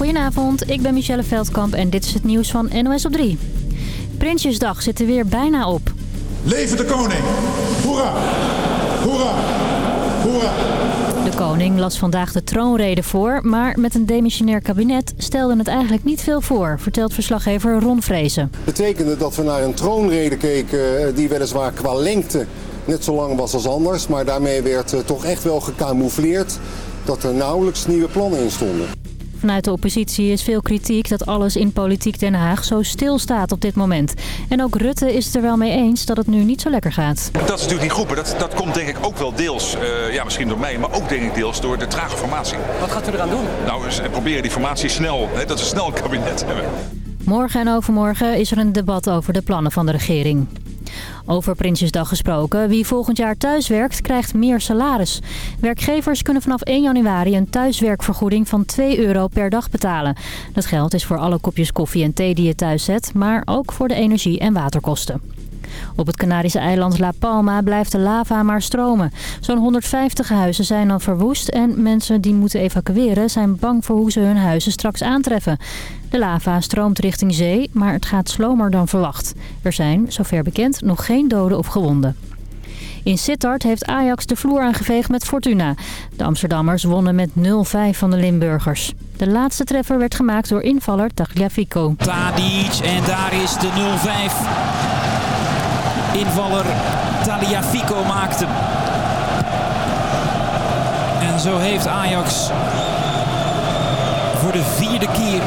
Goedenavond, ik ben Michelle Veldkamp en dit is het nieuws van NOS op 3. Prinsjesdag zit er weer bijna op. Leven de koning! Hoera! Hoera! Hoera! De koning las vandaag de troonrede voor, maar met een demissionair kabinet stelde het eigenlijk niet veel voor, vertelt verslaggever Ron Vrezen. betekende dat we naar een troonrede keken eh, die weliswaar qua lengte net zo lang was als anders. Maar daarmee werd eh, toch echt wel gecamoufleerd dat er nauwelijks nieuwe plannen in stonden. Vanuit de oppositie is veel kritiek dat alles in politiek Den Haag zo stil staat op dit moment. En ook Rutte is het er wel mee eens dat het nu niet zo lekker gaat. Dat is natuurlijk die groepen. Dat, dat komt denk ik ook wel deels, eh, ja misschien door mij, maar ook denk ik deels door de trage formatie. Wat gaat u eraan doen? Nou, we proberen die formatie snel, hè, dat we snel een kabinet hebben. Morgen en overmorgen is er een debat over de plannen van de regering. Over Prinsjesdag gesproken, wie volgend jaar thuiswerkt krijgt meer salaris. Werkgevers kunnen vanaf 1 januari een thuiswerkvergoeding van 2 euro per dag betalen. Dat geld is voor alle kopjes koffie en thee die je thuis zet, maar ook voor de energie- en waterkosten. Op het Canarische eiland La Palma blijft de lava maar stromen. Zo'n 150 huizen zijn dan verwoest en mensen die moeten evacueren zijn bang voor hoe ze hun huizen straks aantreffen. De lava stroomt richting zee, maar het gaat slomer dan verwacht. Er zijn, zover bekend, nog geen doden of gewonden. In Sittard heeft Ajax de vloer aangeveegd met Fortuna. De Amsterdammers wonnen met 0-5 van de Limburgers. De laatste treffer werd gemaakt door invaller Tagliafico. Tadic en daar is de 0-5. Invaller Taliafico maakte. En zo heeft Ajax voor de vierde keer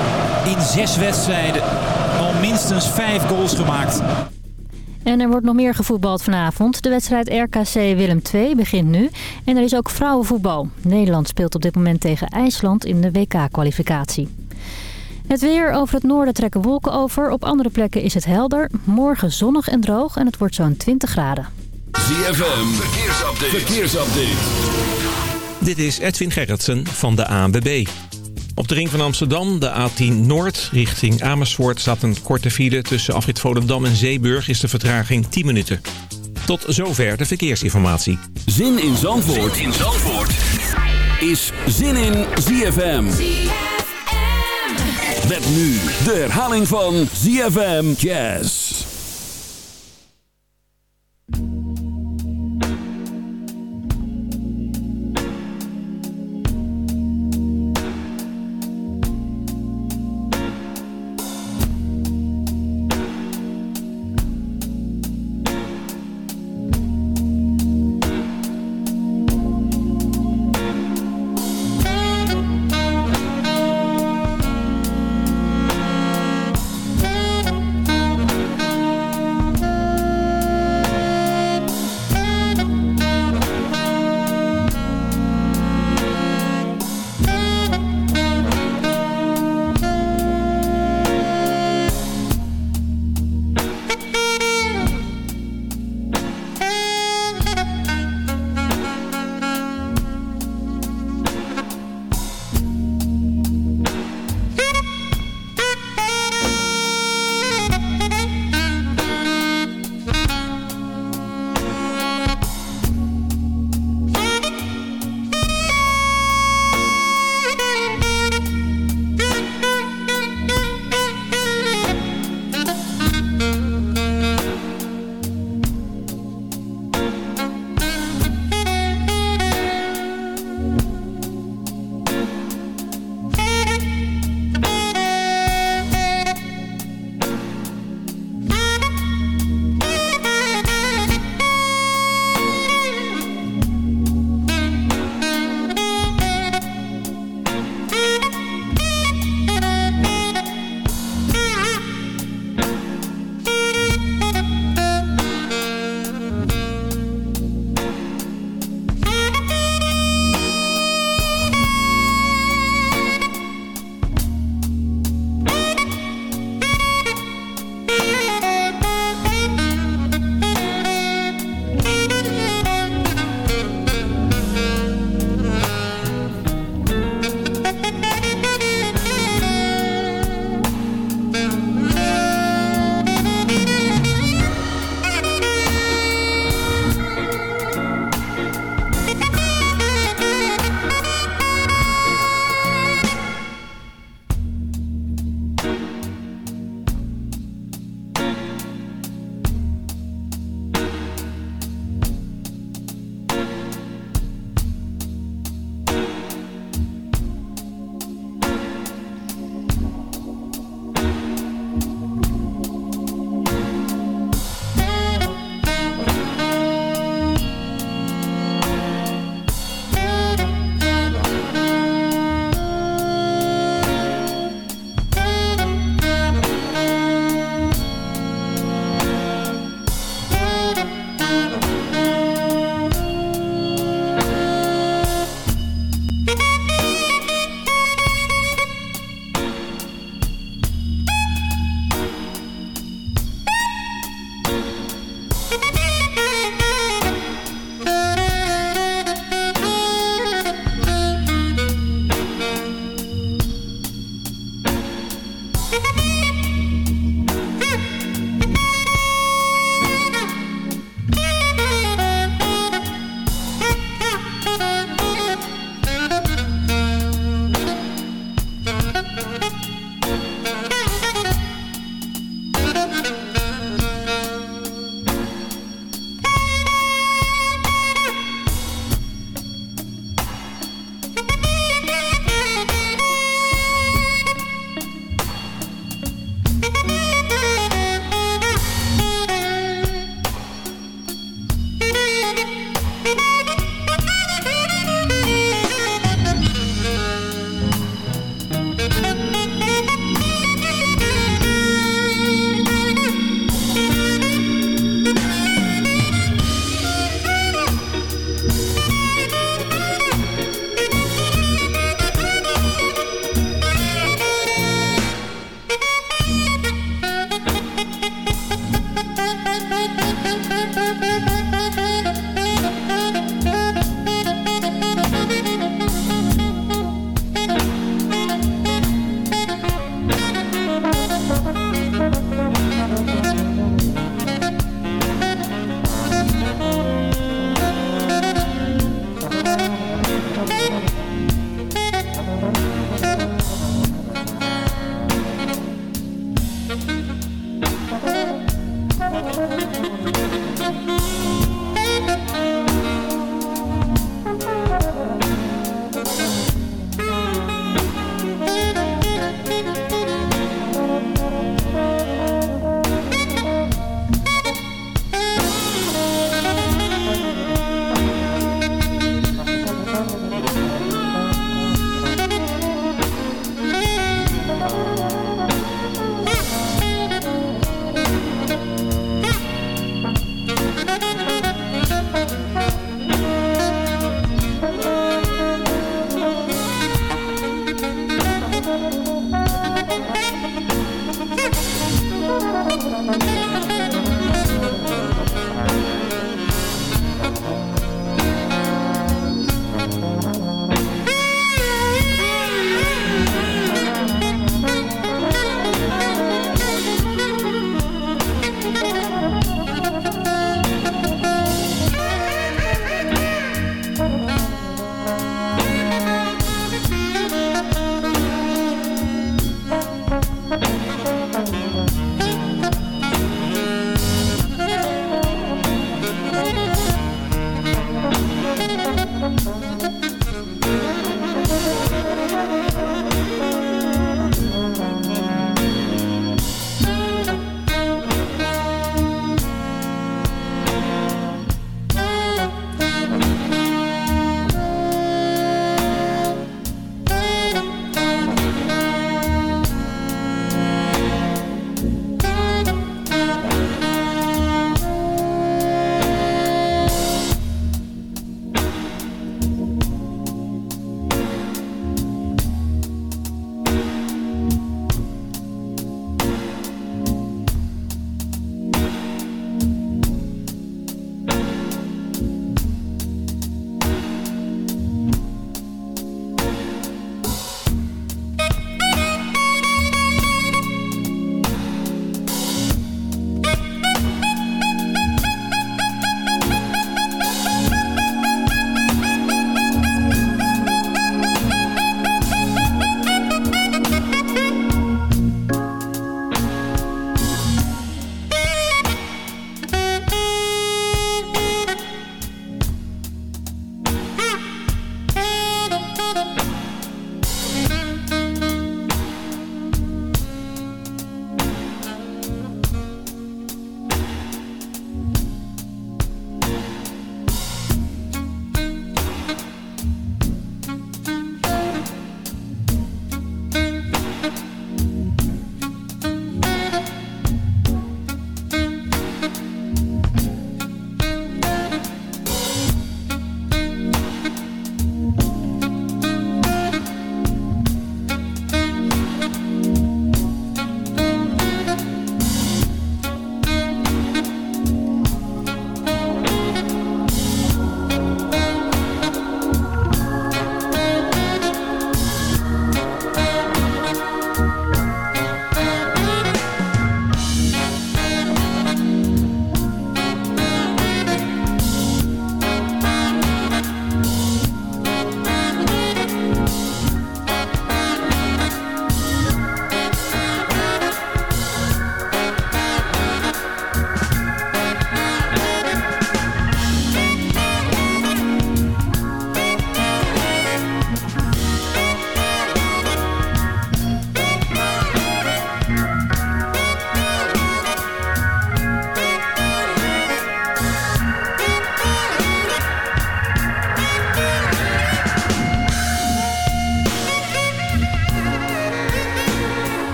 in zes wedstrijden al minstens vijf goals gemaakt. En er wordt nog meer gevoetbald vanavond. De wedstrijd RKC Willem II begint nu. En er is ook vrouwenvoetbal. Nederland speelt op dit moment tegen IJsland in de WK-kwalificatie. Het weer over het noorden trekken wolken over. Op andere plekken is het helder. Morgen zonnig en droog en het wordt zo'n 20 graden. ZFM, verkeersupdate. verkeersupdate. Dit is Edwin Gerritsen van de ANWB. Op de ring van Amsterdam, de A10 Noord, richting Amersfoort... staat een korte file tussen afrit Volendam en Zeeburg... is de vertraging 10 minuten. Tot zover de verkeersinformatie. Zin in Zandvoort, in Zandvoort. is Zin in ZFM. Met nu de herhaling van ZFM Jazz.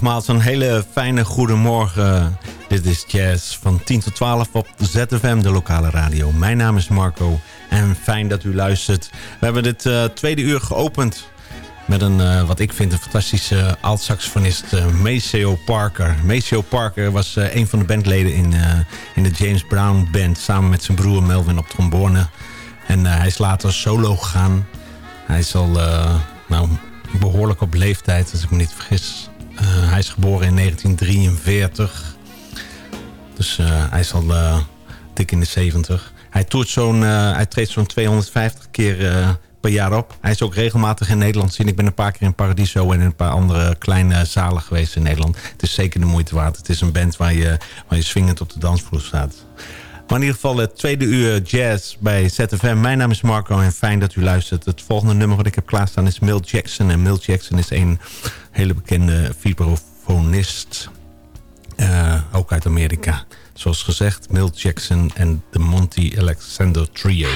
Nogmaals een hele fijne goedemorgen. Dit is Jazz van 10 tot 12 op ZFM, de lokale radio. Mijn naam is Marco en fijn dat u luistert. We hebben dit uh, tweede uur geopend met een, uh, wat ik vind, een fantastische alt-saxofonist, uh, Maceo Parker. Maceo Parker was een van de bandleden in, in de James Brown Band... samen met zijn broer Melvin op trombone. En hij is later solo gegaan. Hij is al nou, behoorlijk op leeftijd, als ik me niet vergis. Uh, hij is geboren in 1943. Dus uh, hij is al uh, dik in de 70. Hij, toert zo'n, hij treedt zo'n 250 keer per jaar op. Hij is ook regelmatig in Nederland zien. Ik ben een paar keer in Paradiso en in een paar andere kleine zalen geweest in Nederland. Het is zeker de moeite waard. Het is een band waar je, waar je swingend op de dansvloer staat. Maar in ieder geval het tweede uur jazz bij ZFM. Mijn naam is Marco en fijn dat u luistert. Het volgende nummer wat ik heb klaarstaan is Mill Jackson. En Mill Jackson is een hele bekende vibrafonist. Uh, ook uit Amerika. Zoals gezegd, Mill Jackson en de Monty Alexander Trio.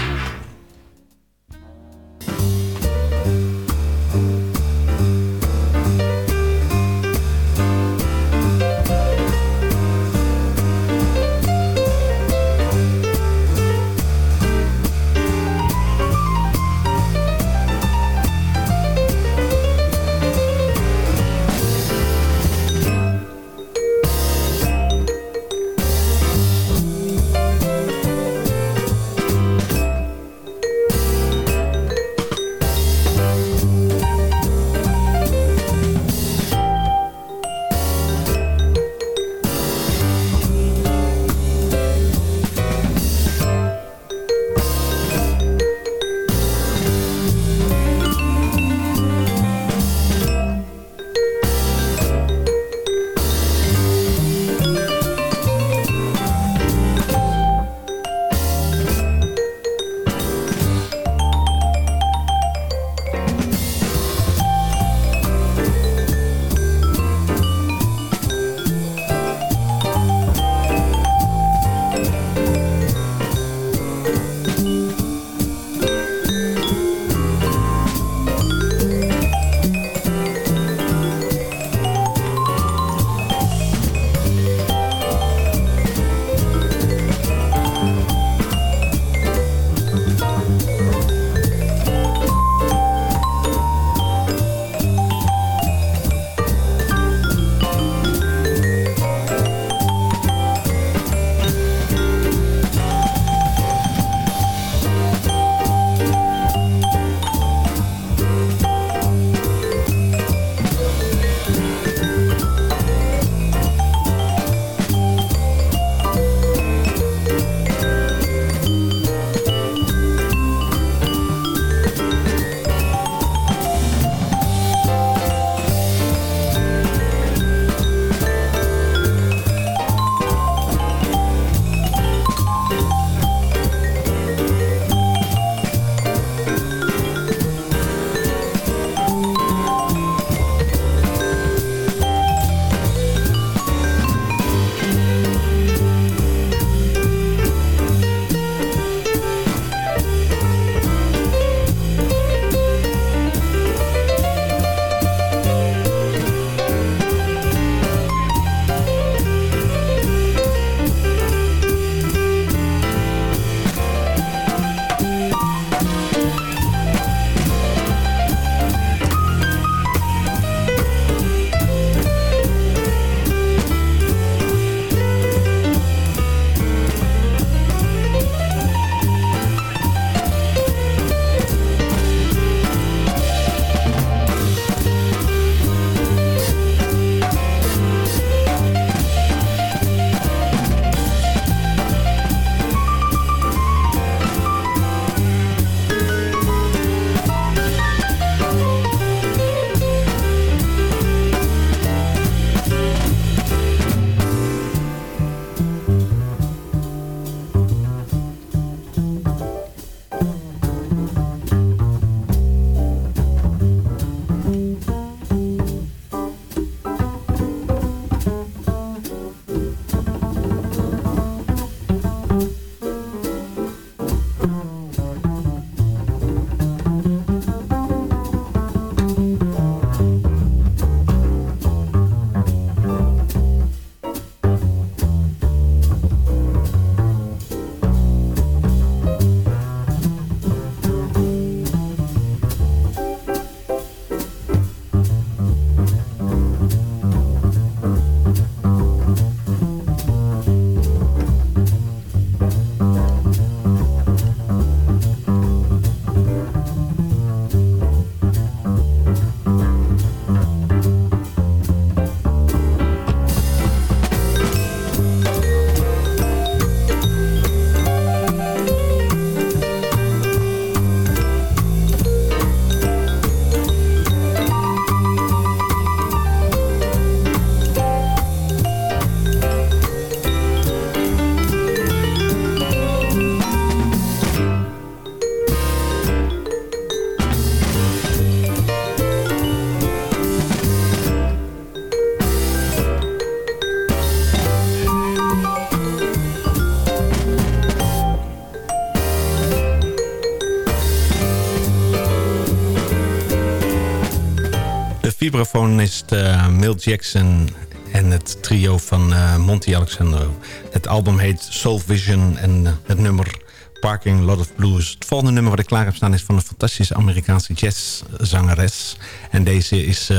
Vibrafonist uh, Mill Jackson en het trio van uh, Monty Alexandro. Het album heet Soul Vision en het nummer Parking Lot of Blues. Het volgende nummer wat ik klaar heb staan is van een fantastische Amerikaanse jazzzangeres. En deze is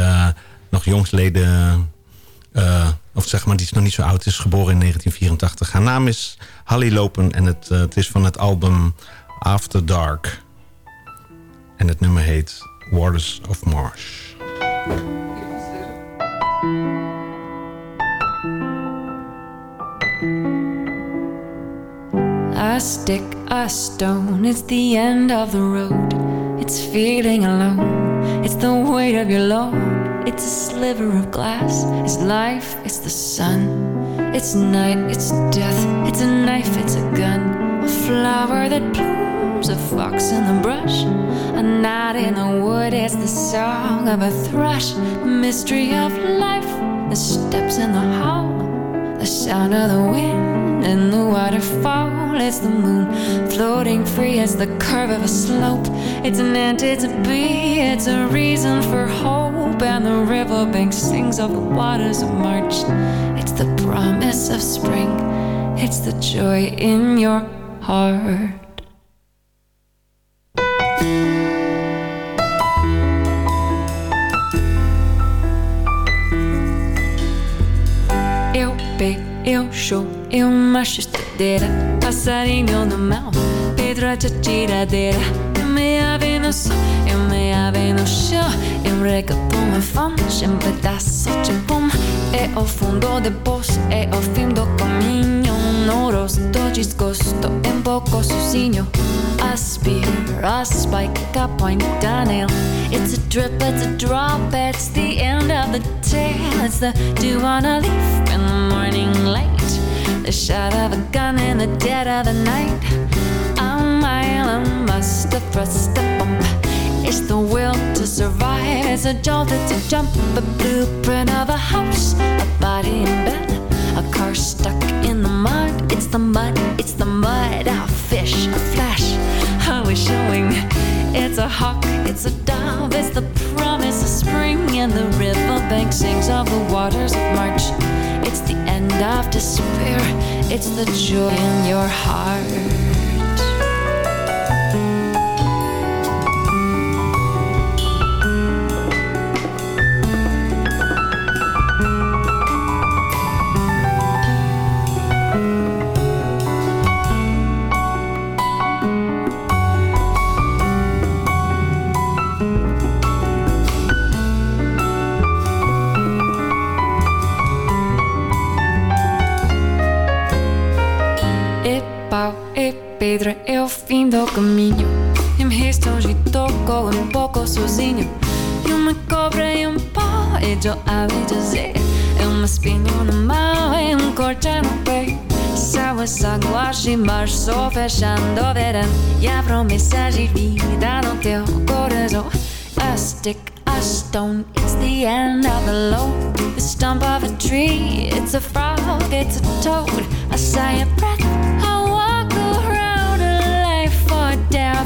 nog jongsleden... of zeg maar, die is nog niet zo oud. is geboren in 1984. Haar naam is Hallie Lopen en het, het is van het album After Dark. En het nummer heet Waters of Marsh. A stick, a stone, it's the end of the road. It's feeling alone, it's the weight of your load. It's a sliver of glass, it's life, it's the sun. It's night, it's death, it's a knife, it's a gun. A flower that blooms, a fox in the brush. A knot in the wood, it's the song of a thrush. The mystery of life, the steps in the hall. The sound of the wind and the waterfall. It's the moon floating free. It's the curve of a slope. It's an ant, it's a bee. It's a reason for hope. And the riverbank sings of the waters of March. It's the promise of spring. It's the joy in your heart. Eu pego, eu show, eu macho estadeira Passarinho no mel, Pedro a tiradeira Eu me ave no sol, eu me ave no chão Eu reggaeton, en fonte, um pedaço de bom É o fundo de poço, é o fim do caminho No rosto desgosto, um pouco sozinho A spear, a spike, a point, a nail It's a drip, it's a drop, it's the end of the tale. It's the dew on a leaf in the morning light. The shot of a gun in the dead of the night. A mile, a must, a thrust, a bump. It's the will to survive, it's a jolt, it's a jump. A blueprint of a house, a body in bed A car the mud, it's the mud A fish, a flash, a wish showing. It's a hawk, it's a dove, it's the promise of spring. And the riverbank sings of the waters of March. It's the end of despair, it's the joy in your heart do caminho. E me resta um toco um pouco sozinho. E uma cobra e um pau, e eu ouvi dizer. É uma espinha na mão e um corte no pé. São as águas de março fechando o verão. E a promessa de vida no teu coração. A stick, a stone, it's the end of the load. The stump of a tree, it's a frog, it's a toad. I say a breath.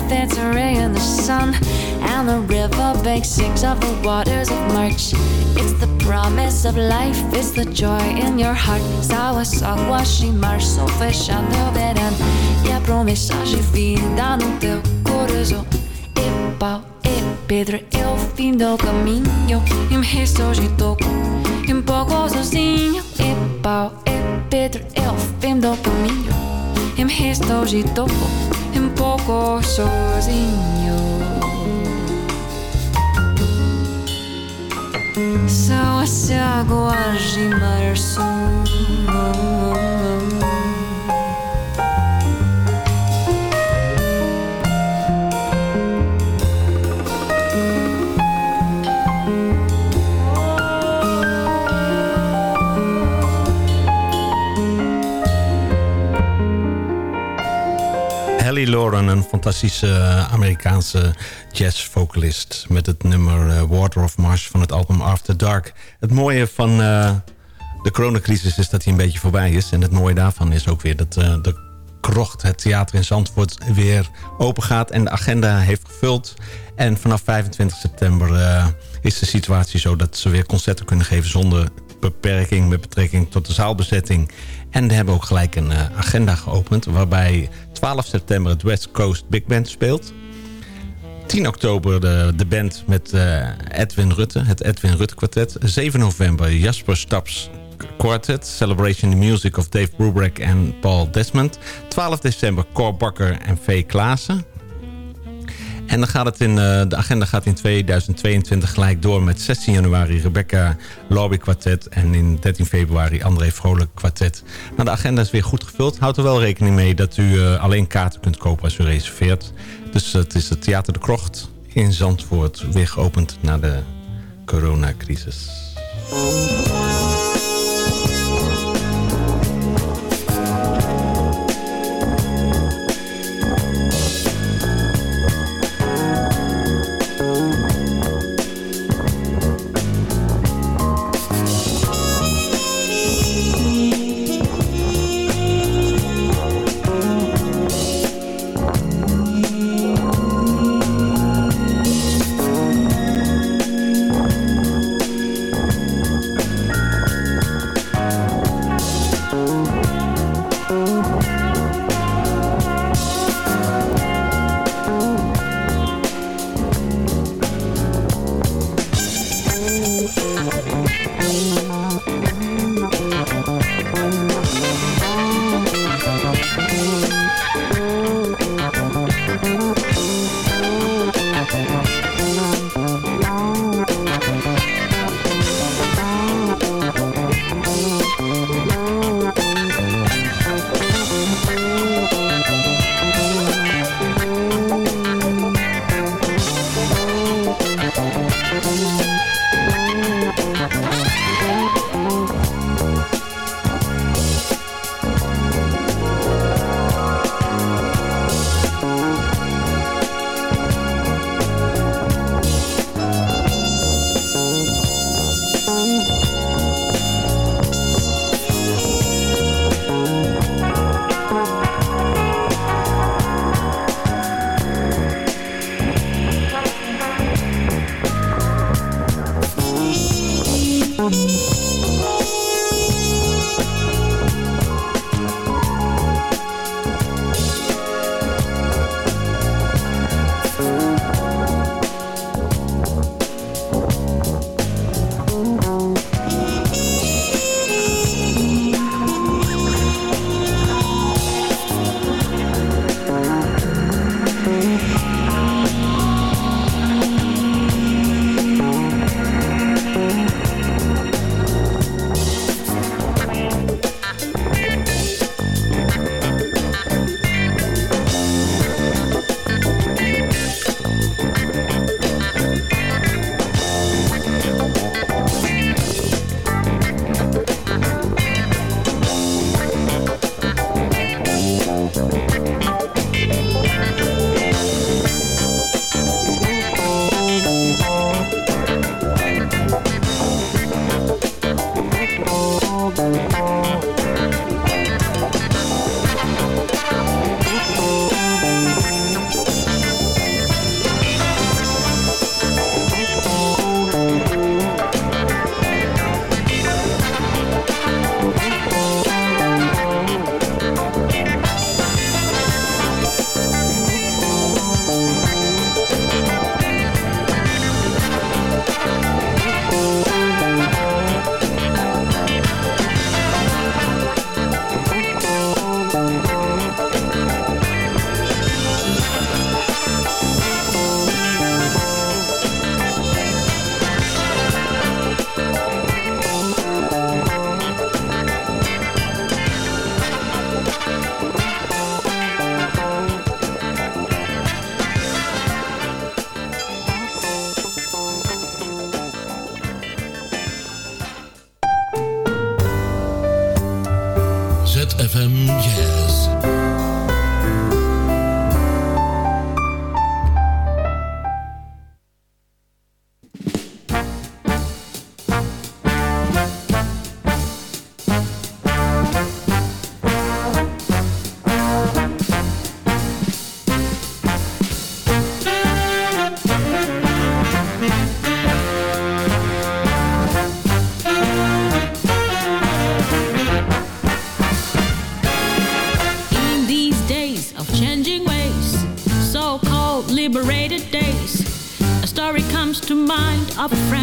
Ray in the sun. And the riverbank sings of the waters of March. It's the promise of life, it's the joy in your heart. Águas, águas de março fechando o verão. E a promessa de vida no teu coração. E pau, e pedra, é o fim do caminho. E me restou de toco, e um pouco sozinho. E pau, e pedra, é o fim do caminho. E me restou de toco um pouco sozinho. São as águas de março. Lauren, een fantastische uh, Amerikaanse jazzvocalist... met het nummer uh, Water of Marsh van het album After Dark. Het mooie van uh, de coronacrisis is dat hij een beetje voorbij is. En het mooie daarvan is ook weer dat de Krocht, het theater in Zandvoort, weer open gaat. En de agenda heeft gevuld. En vanaf 25 september is de situatie zo dat ze weer concerten kunnen geven... zonder beperking met betrekking tot de zaalbezetting. En we hebben ook gelijk een agenda geopend... waarbij 12 september het West Coast Big Band speelt... 10 oktober de, de band met uh, Edwin Rutte, het Edwin Rutte kwartet. 7 november Jasper Staps Quartet, Celebration the Music of Dave Brubeck en Paul Desmond. 12 december Cor Bakker en V. Klaassen. En dan gaat het in, uh, de agenda gaat in 2022 gelijk door met 16 januari Rebecca Lobby Quartet. En in 13 februari André Vrolijk Quartet. Nou, de agenda is weer goed gevuld. Houd er wel rekening mee dat u uh, alleen kaarten kunt kopen als u reserveert. Dus het is het Theater de Krocht in Zandvoort weer geopend na de coronacrisis. A friend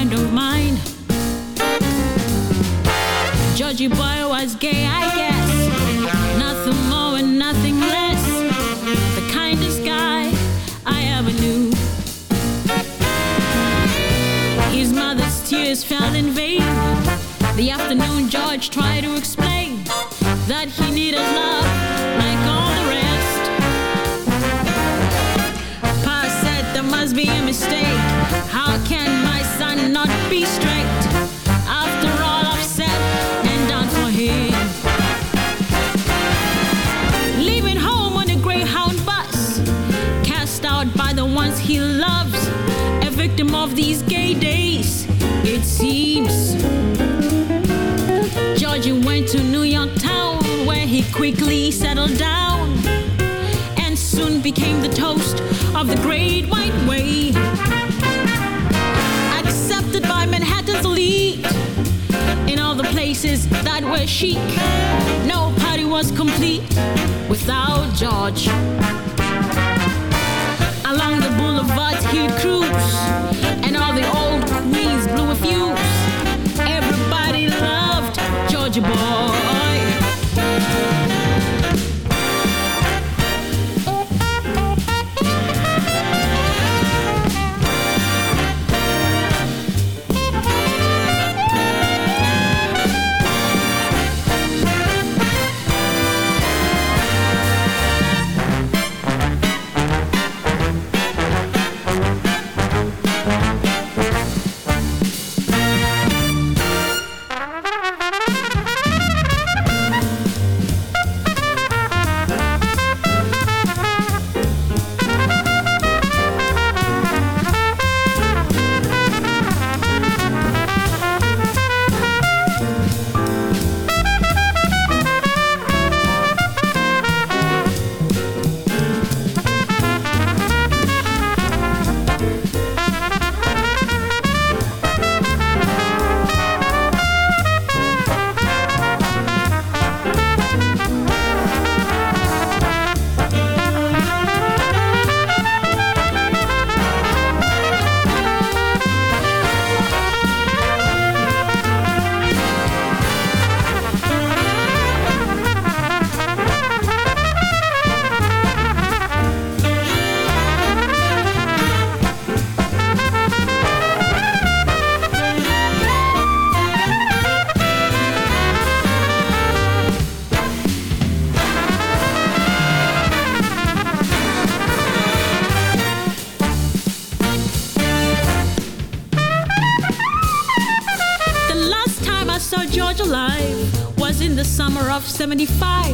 75.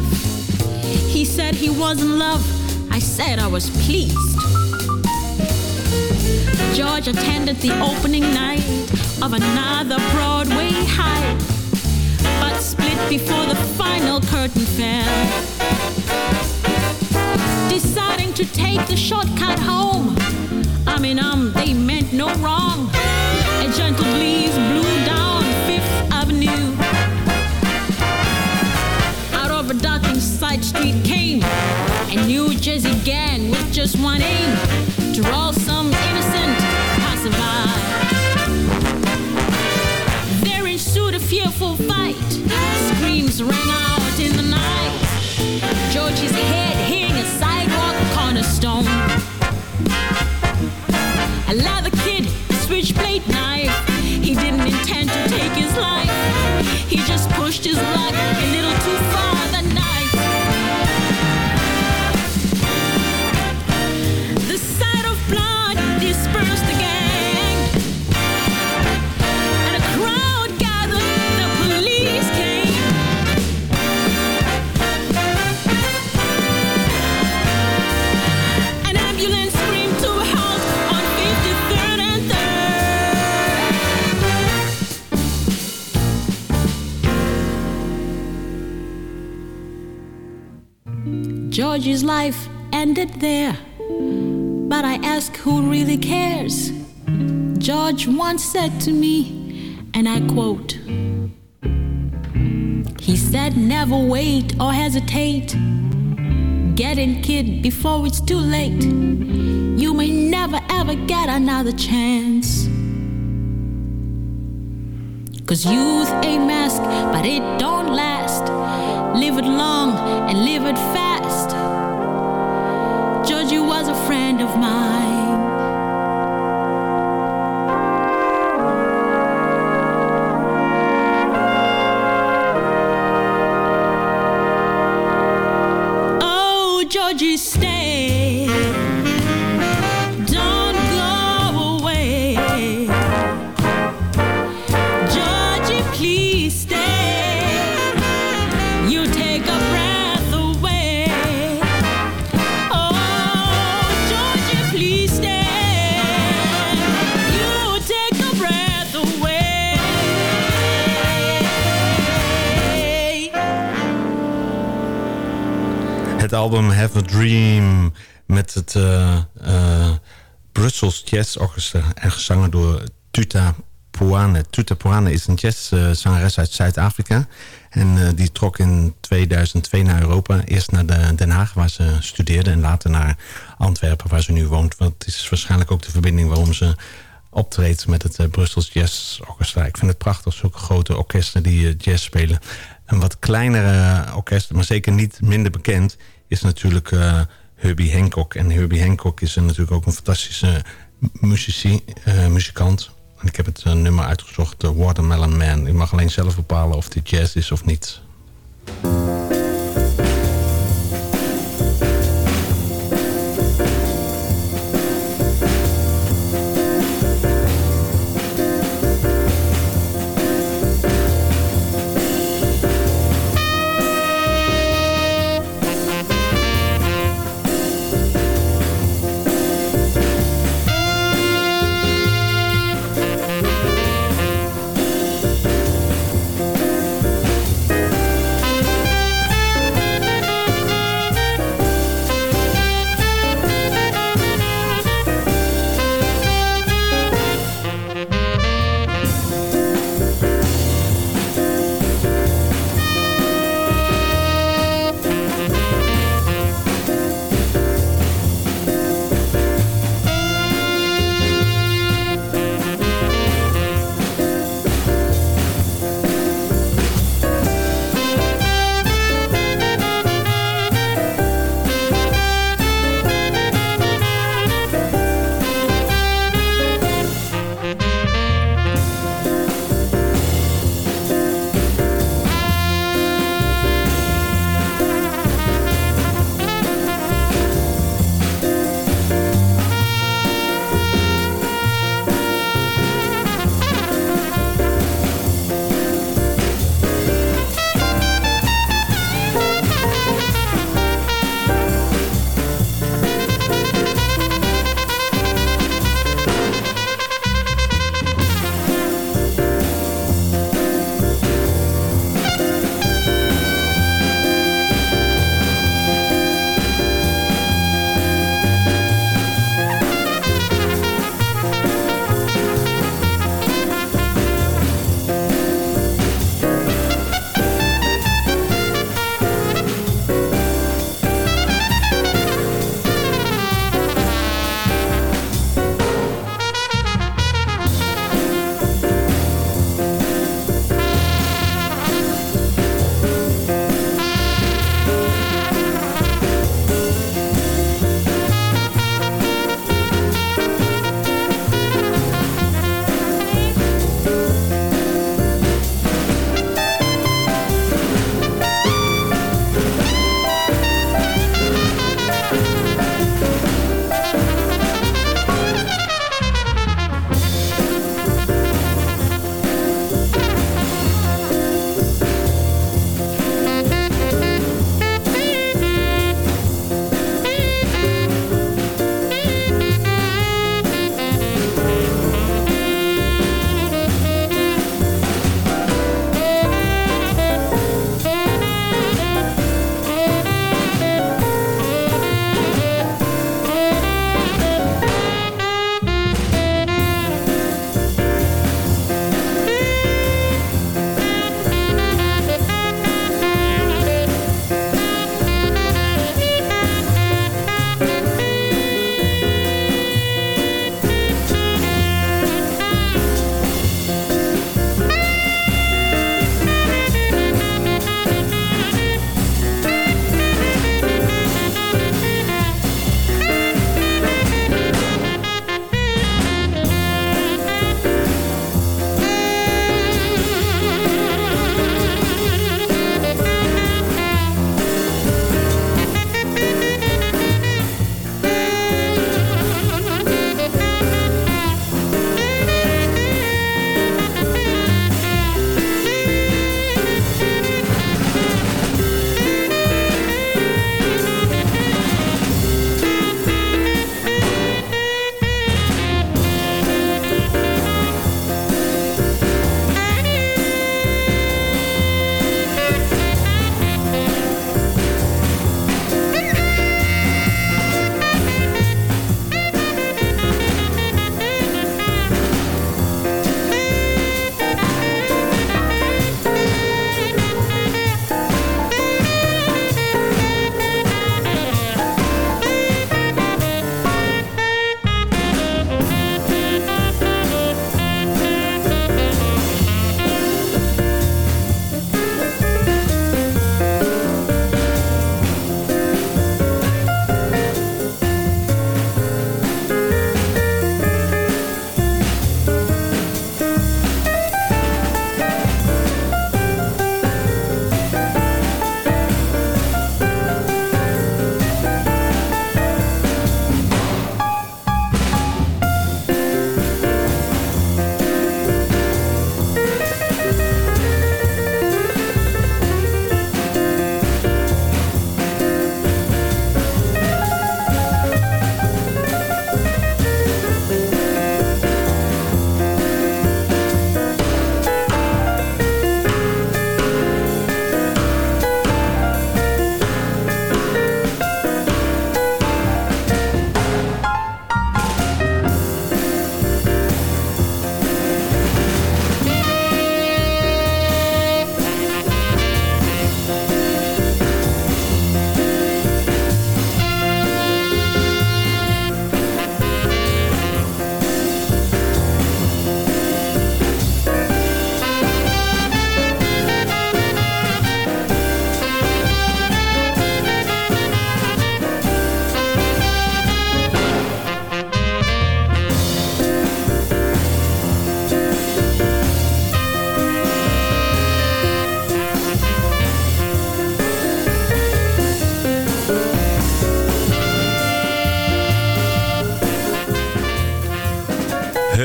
He said he was in love. I said I was pleased. George attended the opening night of another Broadway high, but split before the final curtain fell. Deciding to take the shortcut home. I mean, um, they meant no wrong. A gentle breeze blew Jersey gang with just one aim to roll some innocent passerby. There ensued a fearful fight. Screams rang out in the night. George's head hing a sidewalk cornerstone. A leather kid, switchblade knife. He didn't intend to take his life. He just pushed his luck 3rd. George's life ended there. But I ask who really cares? George once said to me, and I quote, He said, never wait or hesitate. Get in, kid, before it's too late. You may never ever get another chance. Cause youth ain't mask, but it don't last. Live it long and live it fast friend of mine. Dream met het eh, Brussels Jazz Orchestra en gezangen door Tuta Puane. Tuta Puane is een jazzzangeres uit Zuid-Afrika. En eh, die trok in 2002 naar Europa. Eerst naar de Den Haag waar ze studeerde en later naar Antwerpen waar ze nu woont. Want is waarschijnlijk ook de verbinding waarom ze optreedt met het uh, Brussels Jazz Orchestra. Ik vind het prachtig, zulke grote orkesten die uh, jazz spelen. Een wat kleinere orkest, maar zeker niet minder bekend... is natuurlijk uh, Herbie Hancock. En Herbie Hancock is natuurlijk ook een fantastische musici, muzikant. En ik heb het nummer uitgezocht, Watermelon Man. Je mag alleen zelf bepalen of dit jazz is of niet.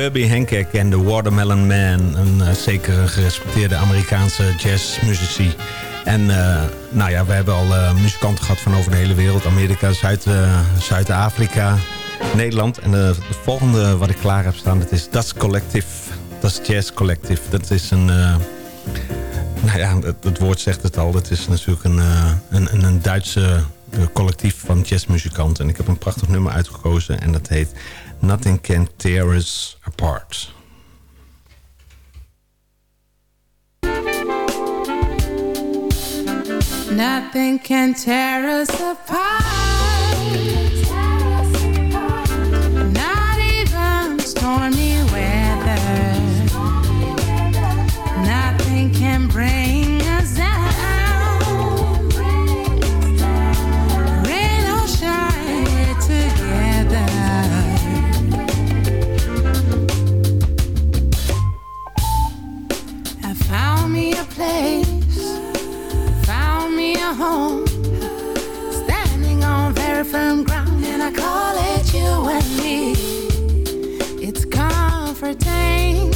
Herbie Hancock en The Watermelon Man. Een uh, zeker gerespecteerde Amerikaanse jazzmuzici. En uh, nou ja, we hebben al uh, muzikanten gehad van over de hele wereld. Amerika, Zuid-Afrika, Nederland. En de volgende wat ik klaar heb staan, dat is Das Collective. Das Jazz Collective. Dat is een... nou ja, het, het, woord zegt het al. Dat is natuurlijk een, een, een Duitse collectief van jazzmuzikanten. En ik heb een prachtig nummer uitgekozen. En dat heet Nothing Can Tear Us Apart. Nothing can tear us apart. Not even stormy home, standing on very firm ground, and I call it you and me. It's comforting.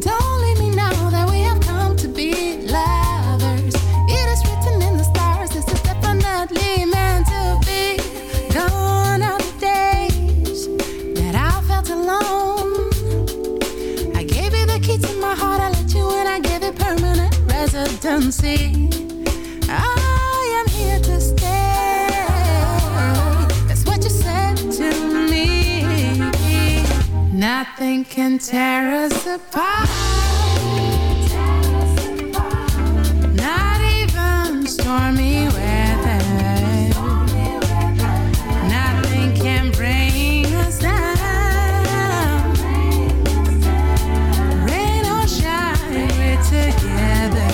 Don't leave me now that we have come to be lovers. It is written in the stars, this is definitely meant to be. Gone are the days that I felt alone. I gave you the key to my heart, I let you in, I gave it permanent residency. Nothing can tear us apart. Not even stormy weather. Nothing can bring us down. Rain or shine, we're together.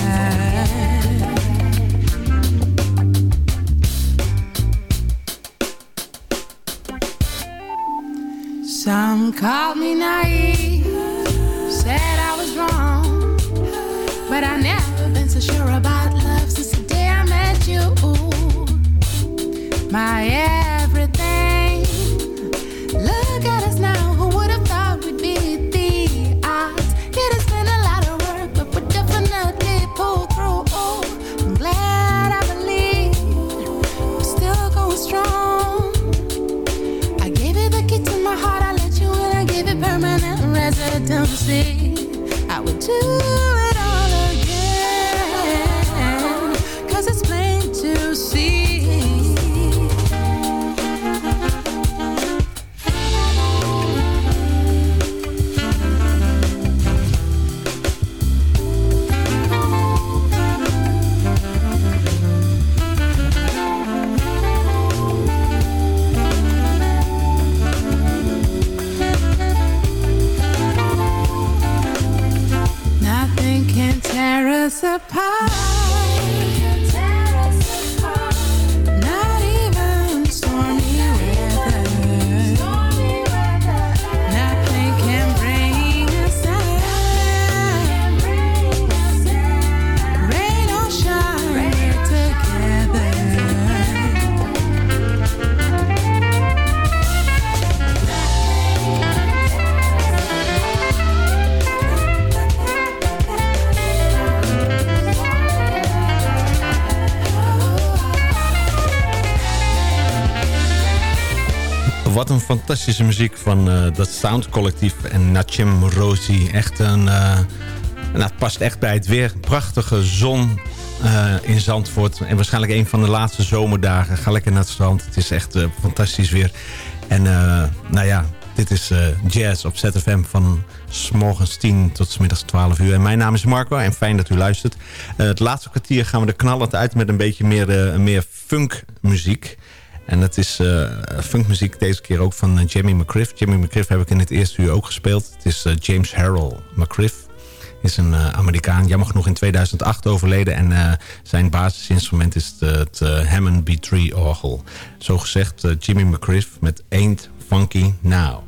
Some called My fantastische muziek van eh, dat Sound Collectief en Nachim Rosi. Echt een... eh, nou, het past echt bij het weer. Prachtige zon eh, in Zandvoort. En waarschijnlijk een van de laatste zomerdagen. Ga lekker naar het strand. Het is echt fantastisch weer. En nou ja, dit is Jazz op ZFM van s morgens 10 tot s middags 12 uur. En mijn naam is Marco en fijn dat u luistert. Het laatste kwartier gaan we er knallend uit met een beetje meer, meer funkmuziek. En dat is eh, funkmuziek deze keer ook van uh, Jamie McCriff. Jamie McCriff heb ik in het eerste uur ook gespeeld. Het is eh, James Harrell McCriff. Is een uh, Amerikaan, jammer genoeg in 2008 overleden. En zijn basisinstrument is het, het Hammond B3 orgel. Zo gezegd Jimmy McCriff met Ain't Funky Now.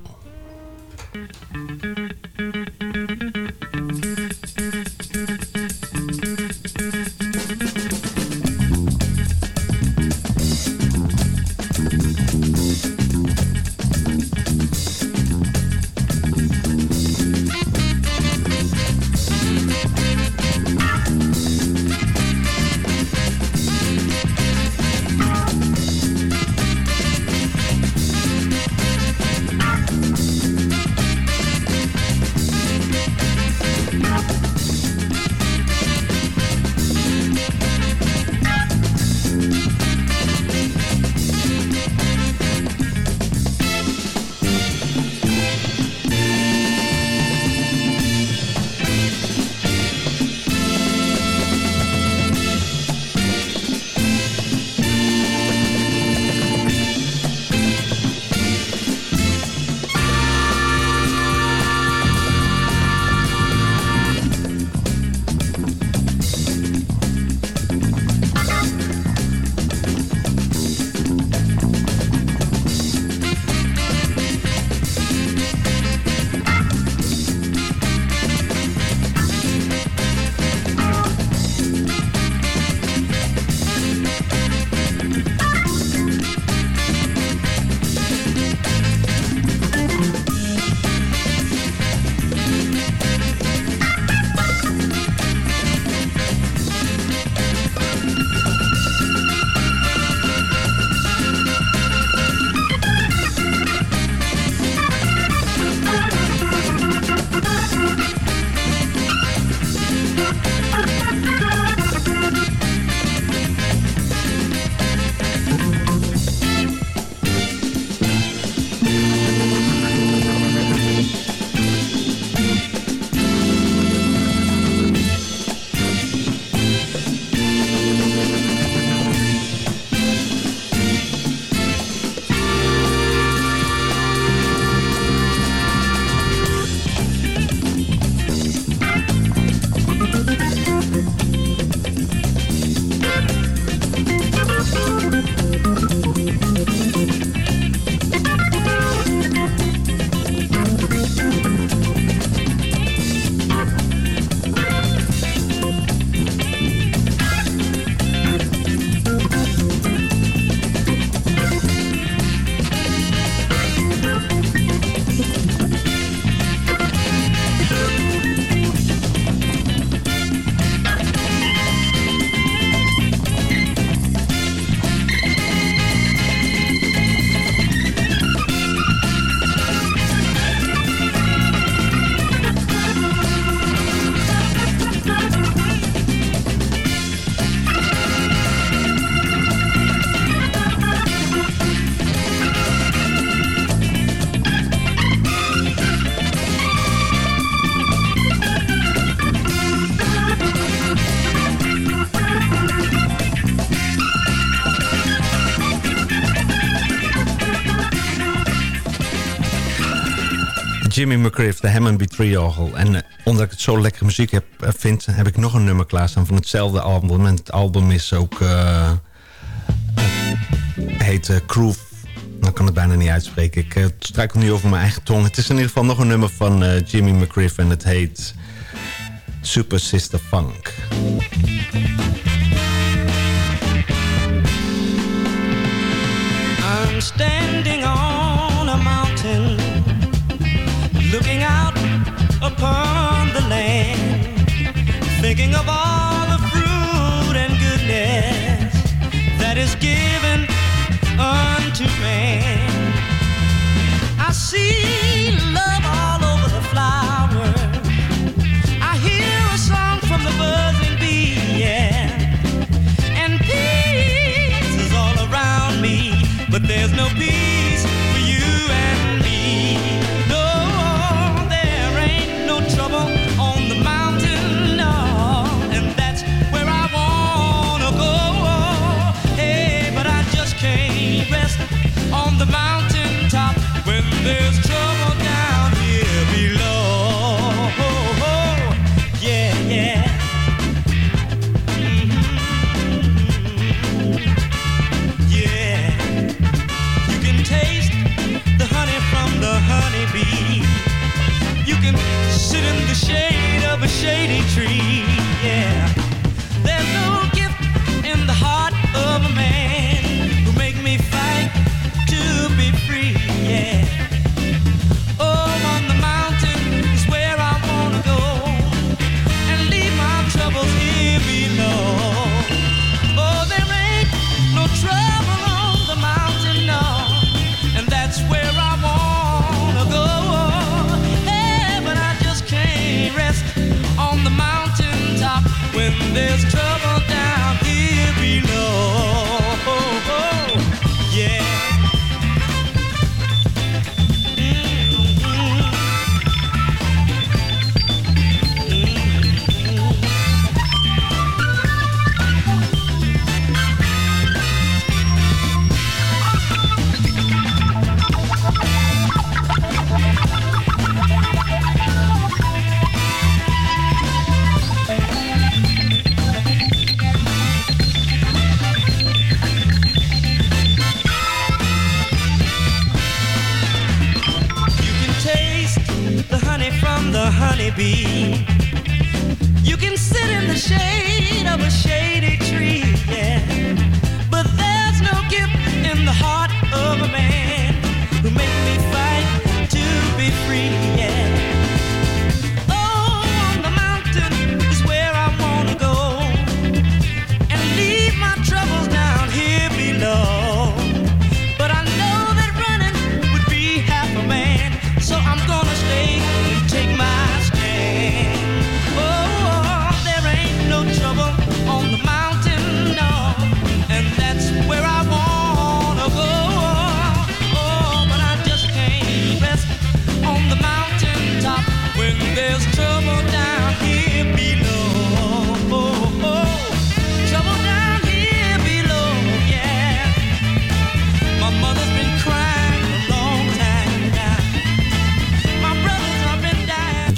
Jimmy McGriff, de Hammond Trio. En eh, omdat ik het zo lekkere muziek heb, eh, vind, heb ik nog een nummer klaarstaan van hetzelfde album. En het album is ook... Uh, heet Groove. Dan kan het bijna niet uitspreken. Ik uh, struikel nu over mijn eigen tong. Het is in ieder geval nog een nummer van Jimmy McGriff. En het heet Super Sister Funk. I'm standing on a mountain Looking out upon the land Thinking of all the fruit and goodness That is given unto man. I see love all over the flowers. I hear a song from the buzzing bee, yeah. And peace is all around me But there's no peace honeybee. You can sit in the shade of a shady tree, yeah. But there's no gift in the heart of a man who make me fight to be free,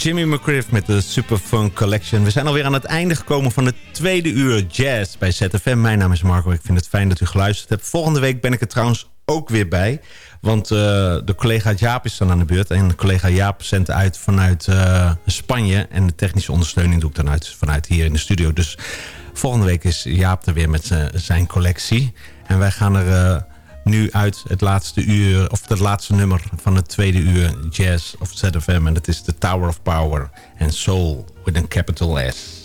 Jimmy McGriff met de Superfunk Collection. We zijn alweer aan het einde gekomen van het tweede uur jazz bij ZFM. Mijn naam is Marco. Ik vind het fijn dat u geluisterd hebt. Volgende week ben ik er trouwens ook weer bij. Want eh, de collega Jaap is dan aan de beurt. En de collega Jaap zendt uit vanuit eh, Spanje. En de technische ondersteuning doe ik dan uit, vanuit hier in de studio. Dus volgende week is Jaap er weer met zijn collectie. En wij gaan er eh, nu uit het laatste uur, of het laatste nummer van het tweede uur Jazz of ZFM. En dat is The Tower of Power and Soul with a capital S.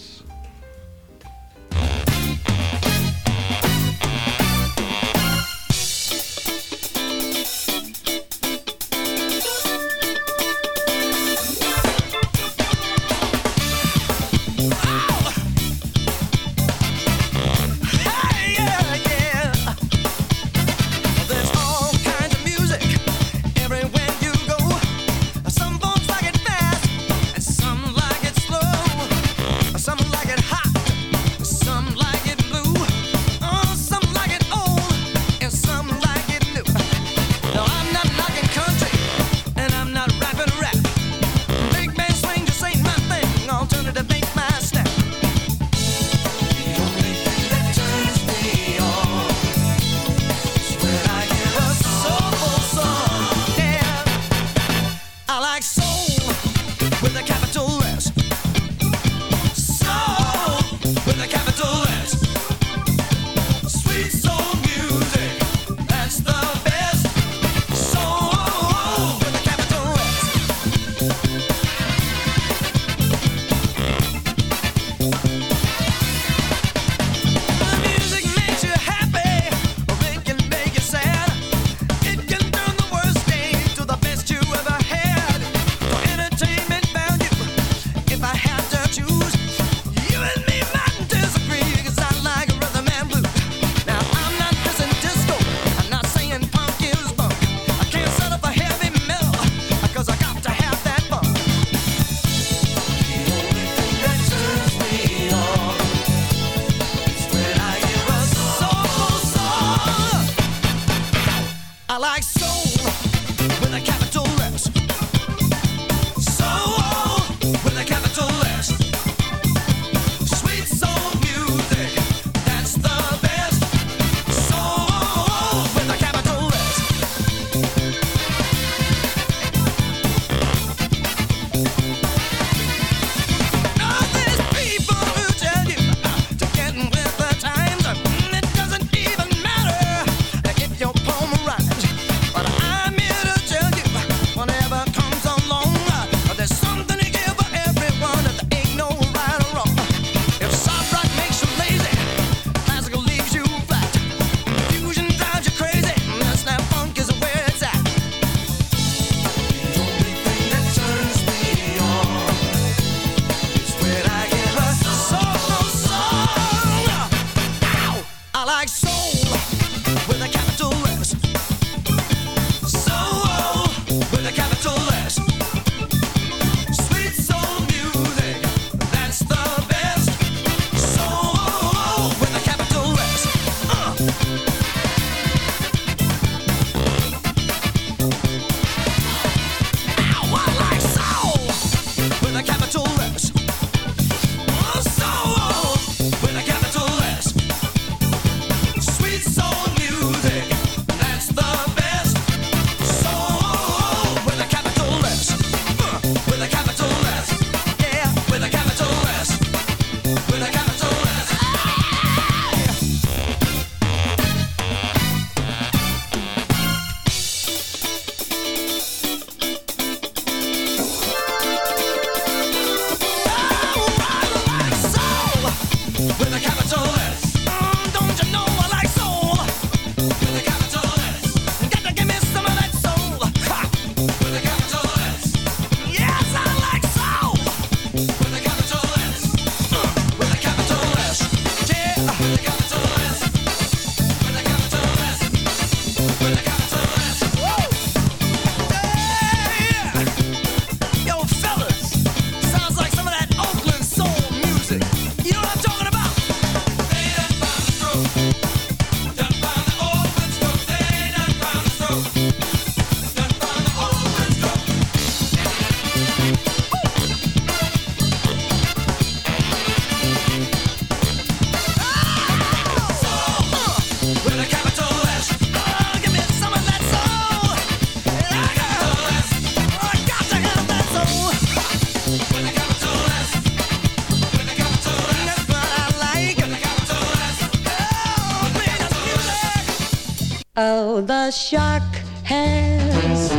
The shark has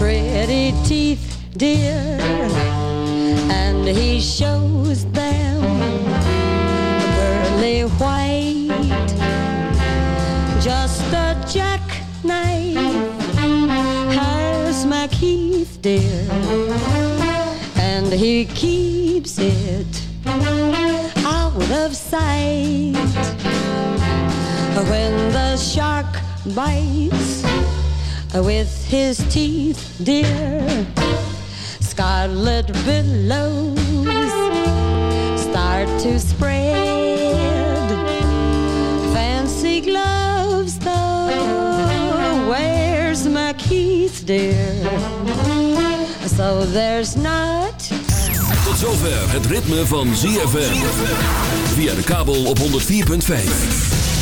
pretty teeth, dear, and he shows them pearly white. Just a jackknife has my dear, and he keeps it out of sight. When the shark bites with his teeth, dear, scarlet billows start to spread. Fancy gloves, though, where's my Keith, dear? So there's not Tot zover het ritme van ZFM. Via de kabel op 104.5.